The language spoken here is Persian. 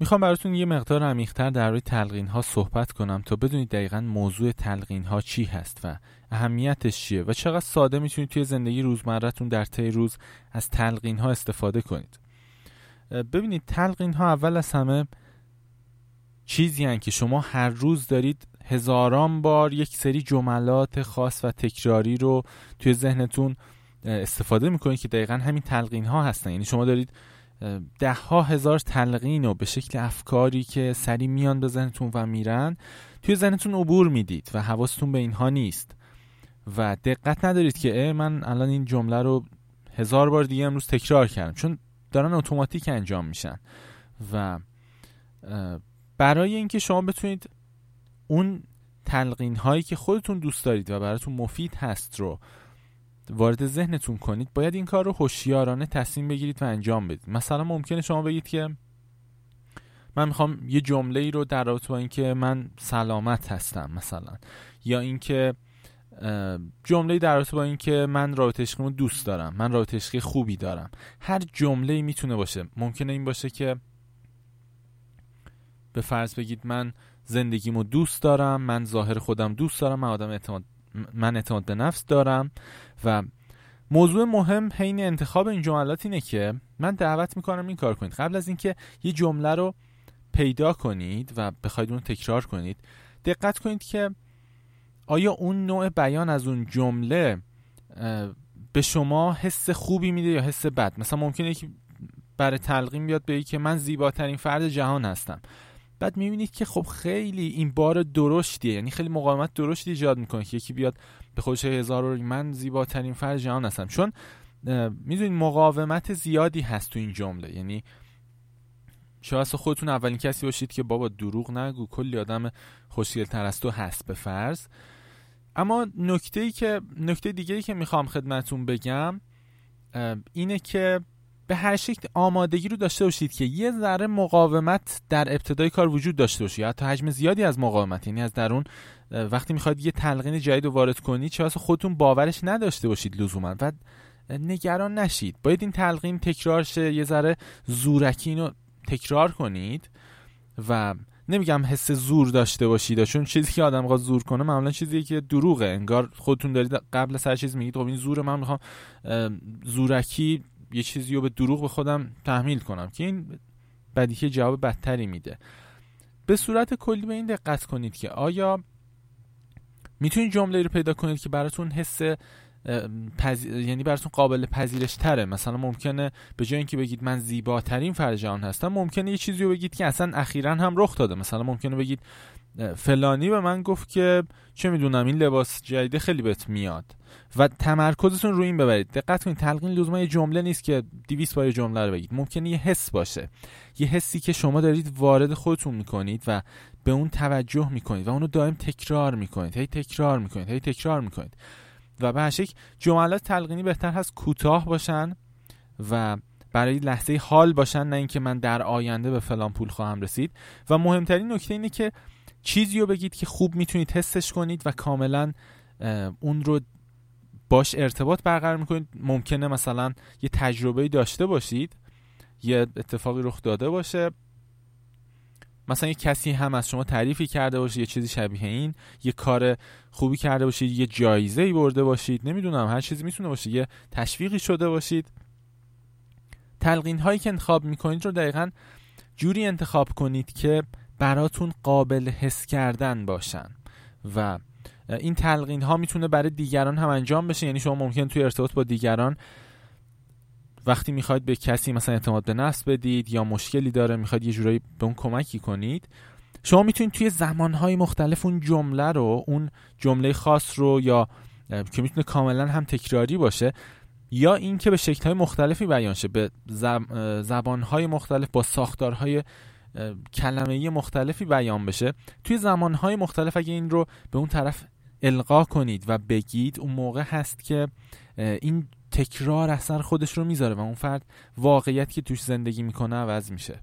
می‌خوام براتون یه مقدار عمیقتر در روی تلقین ها صحبت کنم تا بدونید دقیقا موضوع تلقین ها چی هست و اهمیتش چیه و چقدر ساده می‌تونید توی زندگی روزمرتون در طی روز از تلقین ها استفاده کنید. ببینید تلقین ها اول از همه چیزی هن که شما هر روز دارید هزاران بار یک سری جملات خاص و تکراری رو توی ذهنتون استفاده می‌کنید که دقیقا همین تلقین ها هستن. یعنی شما دارید ده ها هزار تلقین و به شکل افکاری که سری میان به ذهنتون و میرن توی ذهنتون عبور می‌دید و حواستون به اینها نیست. و دقت ندارید که من الان این جمله رو هزار بار دیگه امروز تکرار کردم. چون دارن اتوماتیک انجام میشن. و برای اینکه شما بتونید اون تلقین هایی که خودتون دوست دارید و براتون مفید هست رو وارد ذهنتون کنید باید این کار رو هوشیارانه تصمیم بگیرید و انجام بدید. مثلا ممکنه شما بگید که من می‌خوام یه جمله ای رو در رابطه با اینکه من سلامت هستم مثلا یا اینکه جمله در رابطه با اینکه من رابطه عشقیمو دوست دارم من رابطه خوبی دارم. هر جمله می‌تونه باشه. ممکنه این باشه که به فرض بگید من زندگیمو دوست دارم من ظاهر خودم دوست دارم من آدم اعتماد من اعتماد به نفس دارم و موضوع مهم حین انتخاب این جملات اینه که من دعوت می‌کنم این کار کنید. قبل از اینکه یه جمله رو پیدا کنید و بخواید اون تکرار کنید دقت کنید که آیا اون نوع بیان از اون جمله به شما حس خوبی میده یا حس بد؟ مثلا ممکنه که برای تلقیم بیاد به که من زیباترین فرد جهان هستم. بعد می‌بینید که خب خیلی این بار درشتیه. یعنی خیلی مقاومت درشتی ایجاد می‌کنه که یکی بیاد به خودش هزار من زیباترین فرد جهان هستم. چون می‌دونید مقاومت زیادی هست تو این جمله. یعنی شاید خودتون اولین کسی باشید که بابا دروغ نگو کلی آدم خوشگل تر از تو هست به فرض. اما نکته ای که نکته دیگه ای که می‌خوام خدمتون بگم اینه که به هر شکل آمادگی رو داشته باشید که یه ذره مقاومت در ابتدای کار وجود داشته باشه یا حتی حجم زیادی از مقاومت. یعنی از درون وقتی می‌خواید یه تلقین جدید رو وارد کنید چه خودتون باورش نداشته باشید لزوما و نگران نشید. باید این تلقین تکرار شه یه ذره زورکی رو تکرار کنید و نمیگم حس زور داشته باشید. چون چیزی که آدم می‌خواد زور کنه معمولا چیزی که دروغه. انگار خودتون دارید قبل سر چیز میگید خب این زور من می‌خوام زورکی یه چیزی رو به دروغ به خودم تحمیل کنم که این بدیهی جواب بدتری میده. به صورت کلی به این دقت کنید که آیا می‌تونید جمله رو پیدا کنید که براتون حس یعنی براتون قابل پذیرش تره؟ مثلا ممکنه به جای اینکه بگید من زیباترین فرد جهان هستم ممکنه یه چیزی رو بگید که اصلا اخیرا هم رخ داده. مثلا ممکنه بگید فلانی به من گفت که چه می‌دونم این لباس جدید خیلی بهت میاد و تمرکزتون روی این ببرید. دقت کنید تلقین لزوما یه جمله نیست که 200 بار جمله رو بگید. ممکنه یه حس باشه. یه حسی که شما دارید وارد خودتون می‌کنید و به اون توجه می‌کنید و اونو دائم تکرار می‌کنید. هی تکرار می‌کنید هی تکرار می‌کنید. و به شکل جملات تلقینی بهتر هست کوتاه باشن و برای لحظه حال باشن نه اینکه من در آینده به فلان پول خواهم رسید. و مهمترین نکته اینه که چیزی رو بگید که خوب می‌تونید حسش کنید و کاملا اون رو باش ارتباط برقرار می‌کنید. ممکنه مثلا یه تجربه داشته باشید یه اتفاقی رخ داده باشه. مثلا یه کسی هم از شما تعریفی کرده باشه یه چیزی شبیه این. یه کار خوبی کرده باشید یه جایزه ای برده باشید. نمی‌دونم هر چیزی می‌تونه باشه. یه تشویقی شده باشید. تلقین هایی که انتخاب می‌کنید رو دقیقا جوری انتخاب کنید که براتون قابل حس کردن باشن. و این تلقین ها می‌تونه برای دیگران هم انجام بشه. یعنی شما ممکن توی ارتباط با دیگران وقتی می‌خواید به کسی مثلا اعتماد به نفس بدید یا مشکلی داره می‌خواید یه جورایی به اون کمکی کنید شما می‌تونید توی زمانهای مختلف اون جمله رو اون جمله خاص رو یا که می‌تونه کاملا هم تکراری باشه یا اینکه به شکل‌های مختلفی بیان شه به زبانهای مختلف با ساختارهای کلمه‌ای مختلفی بیان بشه. توی زمانهای مختلف اگه این رو به اون طرف القا کنید و بگید اون موقع هست که این تکرار اثر خودش رو می‌ذاره و اون فرد واقعیت که توش زندگی می‌کنه عوض میشه.